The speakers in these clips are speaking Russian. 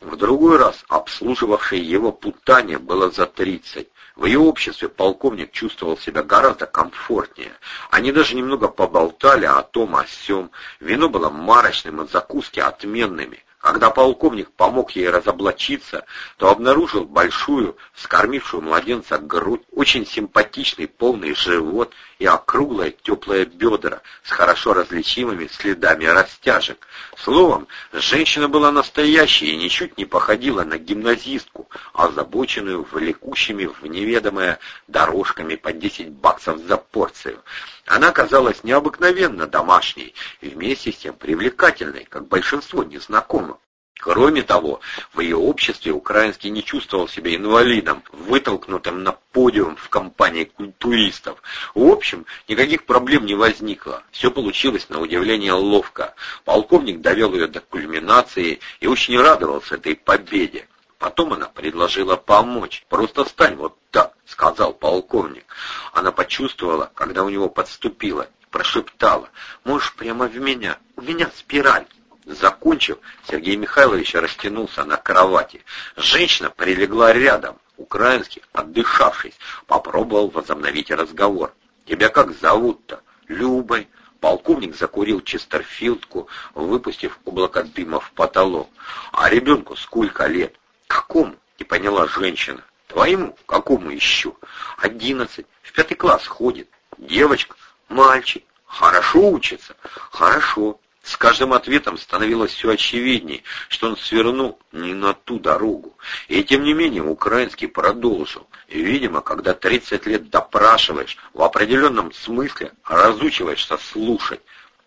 В другой раз обслуживавшей его путане было за тридцать. В ее обществе полковник чувствовал себя гораздо комфортнее. Они даже немного поболтали о том, о сём. Вино было марочным, а закуски отменными. Когда полковник помог ей разоблачиться, то обнаружил большую, скормившую младенца грудь, очень симпатичный полный живот и округлое теплое бедра с хорошо различимыми следами растяжек. Словом, женщина была настоящей и ничуть не походила на гимназистку, озабоченную влекущими в неведомое дорожками по 10 баксов за порцию. Она казалась необыкновенно домашней и вместе с тем привлекательной, как большинство незнакомых. Кроме того, в ее обществе украинский не чувствовал себя инвалидом, вытолкнутым на подиум в компании культуристов. В общем, никаких проблем не возникло. Все получилось на удивление ловко. Полковник довел ее до кульминации и очень радовался этой победе. Потом она предложила помочь. «Просто стань вот так», — сказал полковник. Она почувствовала, когда у него подступила, прошептала. «Можешь прямо в меня. У меня спираль». Закончив, Сергей Михайлович растянулся на кровати. Женщина прилегла рядом. Украинский, отдышавшись, попробовал возобновить разговор. «Тебя как зовут-то?» «Любой». Полковник закурил честерфилдку, выпустив облако дыма в потолок. «А ребенку сколько лет?» «Какому?» — не поняла женщина. «Твоему? Какому еще?» «Одиннадцать. В пятый класс ходит. Девочка? Мальчик. Хорошо учится?» «Хорошо. С каждым ответом становилось все очевиднее, что он свернул не на ту дорогу. И тем не менее украинский продолжил. Видимо, когда 30 лет допрашиваешь, в определенном смысле разучиваешься слушать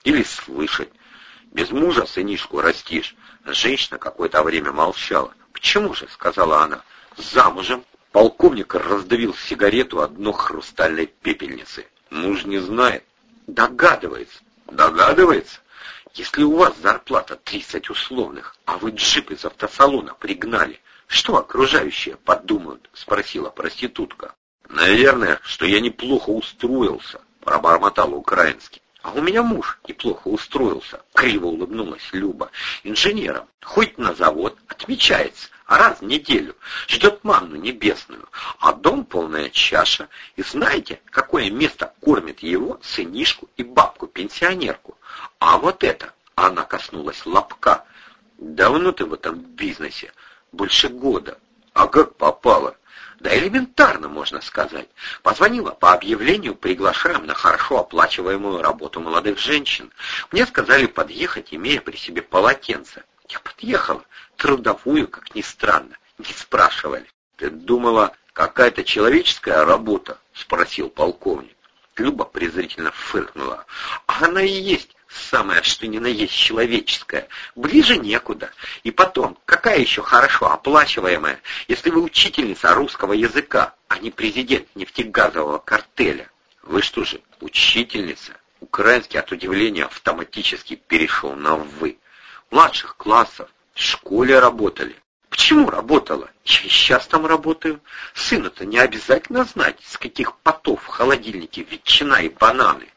или слышать. Без мужа сынишку растишь. Женщина какое-то время молчала. «Почему же?» — сказала она. «Замужем». Полковник раздавил сигарету одно хрустальной пепельницы. Муж не знает. Догадывается. Догадывается? Если у вас зарплата 30 условных, а вы джип из автосалона пригнали, что окружающие подумают? Спросила проститутка. Наверное, что я неплохо устроился, пробормотал украинский. А у меня муж неплохо устроился, криво улыбнулась Люба. Инженером, хоть на завод, отмечается, а раз в неделю, ждет манну небесную, а дом полная чаша. И знаете, какое место кормит его, сынишку и бабку-пенсионерку? А вот это, она коснулась лобка. Давно ты в этом бизнесе? Больше года. А как попало? Да элементарно, можно сказать. Позвонила по объявлению, приглашаем на хорошо оплачиваемую работу молодых женщин. Мне сказали подъехать, имея при себе полотенце. Я подъехала, трудовую, как ни странно, не спрашивали. Ты думала, какая-то человеческая работа? Спросил полковник. Люба презрительно фыркнула. Она и есть самое что ни на есть человеческое. Ближе некуда. И потом, какая еще хорошо оплачиваемая, если вы учительница русского языка, а не президент нефтегазового картеля? Вы что же, учительница? Украинский от удивления автоматически перешел на «вы». Младших классов, в школе работали. Почему работала? Я сейчас там работаю. Сыну-то не обязательно знать, с каких потов в холодильнике ветчина и бананы.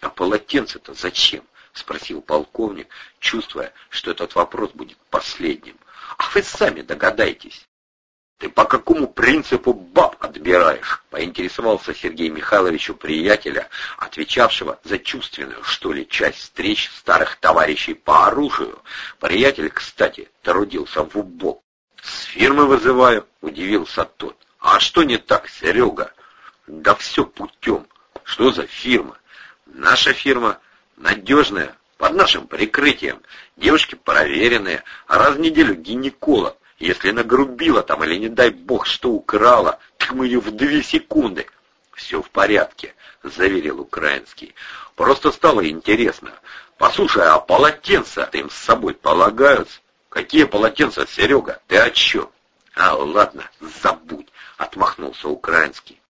А полотенце-то зачем? — спросил полковник, чувствуя, что этот вопрос будет последним. — А вы сами догадайтесь. — Ты по какому принципу баб отбираешь? — поинтересовался Сергей Михайлович у приятеля, отвечавшего за чувственную, что ли, часть встреч старых товарищей по оружию. Приятель, кстати, трудился в убок. — С фирмы вызываю, — удивился тот. — А что не так, Серега? — Да все путем. Что за фирма? Наша фирма надежная, под нашим прикрытием. Девушки проверенные, а раз в неделю гинеколог. Если нагрубила там или, не дай бог, что украла, так мы ее в две секунды. Все в порядке, заверил украинский. Просто стало интересно. Послушай, а полотенца им с собой полагаются? Какие полотенца, Серега? Ты о чем? А, ладно, забудь, отмахнулся украинский.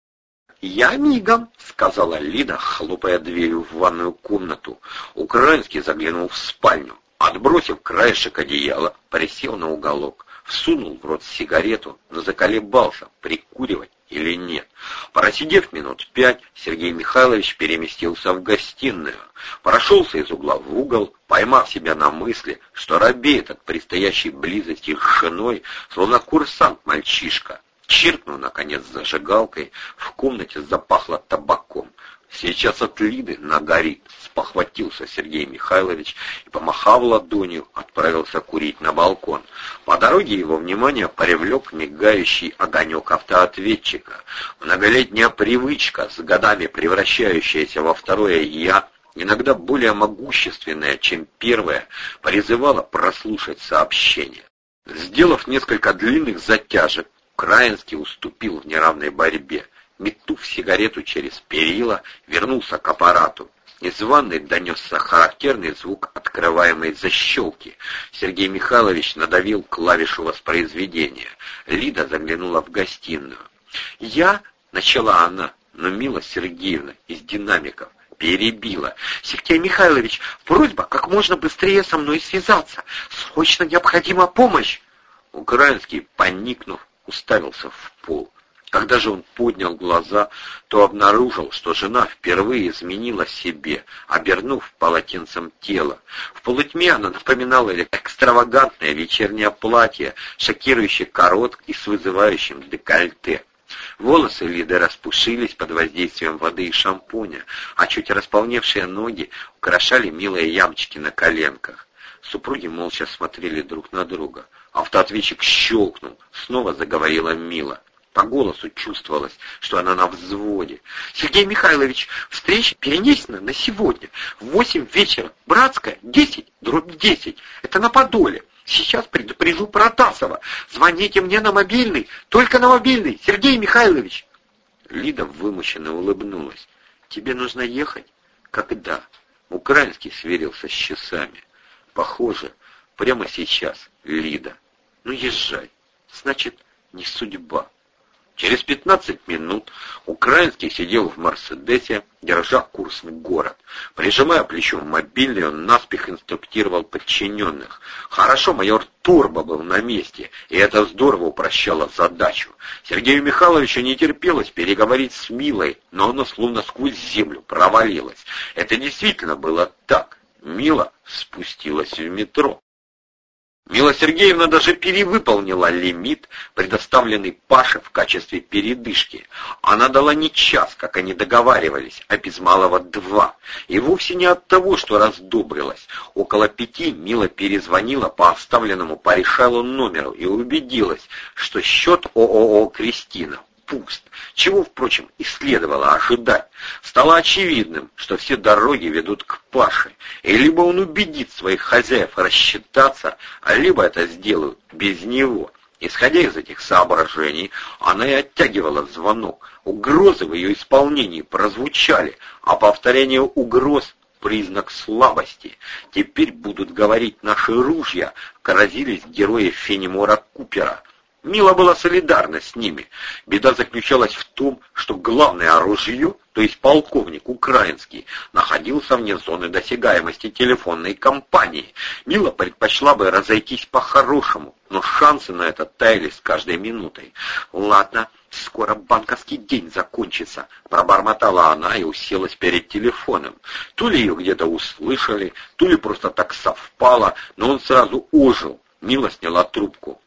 «Я мигом», — сказала Лида, хлопая дверью в ванную комнату. Украинский заглянул в спальню. Отбросив краешек одеяла, присел на уголок, всунул в рот сигарету, но заколебался, прикуривать или нет. Просидев минут пять, Сергей Михайлович переместился в гостиную, прошелся из угла в угол, поймав себя на мысли, что робеет от предстоящей близости с женой, словно курсант-мальчишка. Чиркнул, наконец, зажигалкой, в комнате запахло табаком. Сейчас от Лиды нагорит, спохватился Сергей Михайлович и, помахав ладонью, отправился курить на балкон. По дороге его внимание привлек мигающий огонек автоответчика. Многолетняя привычка, с годами превращающаяся во второе «я», иногда более могущественная, чем первое, призывала прослушать сообщение. Сделав несколько длинных затяжек, Краинский уступил в неравной борьбе метнув сигарету через перила, вернулся к аппарату. Из ванной донесся характерный звук открываемой защелки. Сергей Михайлович надавил клавишу воспроизведения. Лида заглянула в гостиную. «Я...» — начала она, но Мила Сергеевна из динамиков перебила. «Сергей Михайлович, просьба как можно быстрее со мной связаться. Срочно необходима помощь!» Украинский, поникнув, уставился в пол. Когда же он поднял глаза, то обнаружил, что жена впервые изменила себе, обернув полотенцем тело. В полутьме она напоминала экстравагантное вечернее платье, шокирующе короткое и с вызывающим декольте. Волосы Лиды распушились под воздействием воды и шампуня, а чуть располневшие ноги украшали милые ямочки на коленках. Супруги молча смотрели друг на друга. Автоответчик щелкнул. Снова заговорила Мила. По голосу чувствовалось, что она на взводе. «Сергей Михайлович, встреча перенесена на сегодня. В восемь вечера. Братская, десять, дробь десять. Это на Подоле. Сейчас предупрежу Протасова. Звоните мне на мобильный, только на мобильный, Сергей Михайлович!» Лида вымученно улыбнулась. «Тебе нужно ехать?» «Когда?» Украинский сверился с часами. «Похоже, прямо сейчас, Лида. Ну, езжай. Значит, не судьба». Через 15 минут Украинский сидел в «Мерседесе», держа курс в город. Прижимая плечом мобильный, он наспех инструктировал подчиненных. Хорошо майор Турбо был на месте, и это здорово упрощало задачу. Сергею Михайловичу не терпелось переговорить с Милой, но она словно сквозь землю провалилась. Это действительно было так. Мила спустилась в метро. Мила Сергеевна даже перевыполнила лимит, предоставленный Паше в качестве передышки. Она дала не час, как они договаривались, а без малого два. И вовсе не от того, что раздобрилась. Около пяти Мила перезвонила по оставленному по номеру и убедилась, что счет ООО «Кристина» пуст, чего, впрочем, и следовало ожидать. Стало очевидным, что все дороги ведут к Паше, и либо он убедит своих хозяев рассчитаться, а либо это сделают без него. Исходя из этих соображений, она и оттягивала звонок. Угрозы в ее исполнении прозвучали, а повторение угроз — признак слабости. Теперь будут говорить наши ружья, поразились герои Фенемора Купера. Мила была солидарна с ними. Беда заключалась в том, что главное оружие, то есть полковник украинский, находился вне зоны досягаемости телефонной компании. Мила предпочла бы разойтись по-хорошему, но шансы на это таяли с каждой минутой. «Ладно, скоро банковский день закончится», — пробормотала она и уселась перед телефоном. То ли ее где-то услышали, то ли просто так совпало, но он сразу ожил. Мила сняла трубку.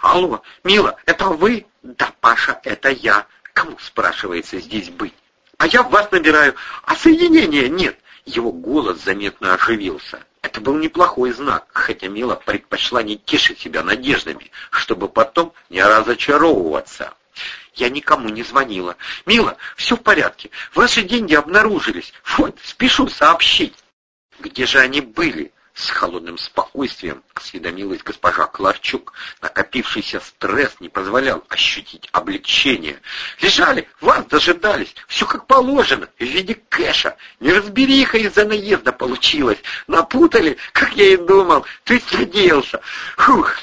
«Алло, Мила, это вы?» «Да, Паша, это я. Кому, спрашивается, здесь быть?» «А я вас набираю, а соединения нет». Его голос заметно оживился. Это был неплохой знак, хотя Мила предпочла не тешить себя надеждами, чтобы потом не разочаровываться. Я никому не звонила. «Мила, все в порядке. Ваши деньги обнаружились. Вот, спешу сообщить». «Где же они были?» С холодным спокойствием осведомилась госпожа Кларчук. Накопившийся стресс не позволял ощутить облегчение. «Лежали, вас дожидались, все как положено, в виде кэша. Неразбериха из-за наезда получилась. Напутали, как я и думал, ты есть надеялся. Фух,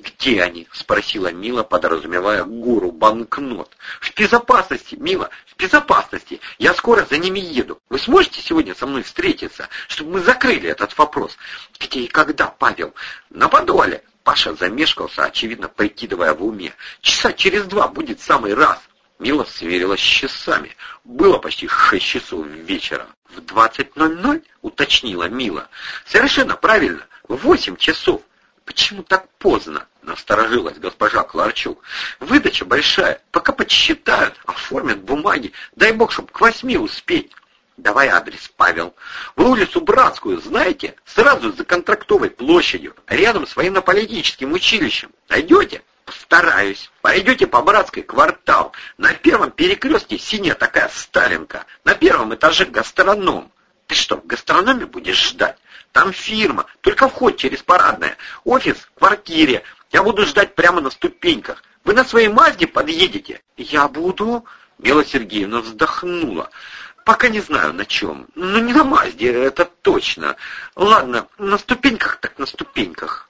«Где они?» — спросила Мила, подразумевая гору банкнот. «В безопасности, Мила, в безопасности. Я скоро за ними еду. Вы сможете сегодня со мной встретиться, чтобы мы закрыли этот вопрос?» «Где и когда, Павел?» «На Подоле». Паша замешкался, очевидно, прикидывая в уме. «Часа через два будет самый раз». Мила сверилась с часами. Было почти шесть часов вечера. «В двадцать ноль ноль?» — уточнила Мила. «Совершенно правильно. В восемь часов. «Почему так поздно?» — насторожилась госпожа Кларчук. «Выдача большая. Пока подсчитают, оформят бумаги. Дай бог, чтоб к восьми успеть». «Давай адрес, Павел. Вы улицу Братскую знаете? Сразу за контрактовой площадью, рядом с военно-политическим училищем. Найдете?» «Постараюсь. Пойдете по Братской квартал. На первом перекрестке синяя такая Сталинка. На первом этаже гастроном. Ты что, в гастрономе будешь ждать? Там фирма, только вход через парадное. Офис в квартире. Я буду ждать прямо на ступеньках. Вы на своей Мазде подъедете? Я буду... Бела Сергеевна вздохнула. Пока не знаю на чем. Ну, не на Мазде, это точно. Ладно, на ступеньках так на ступеньках.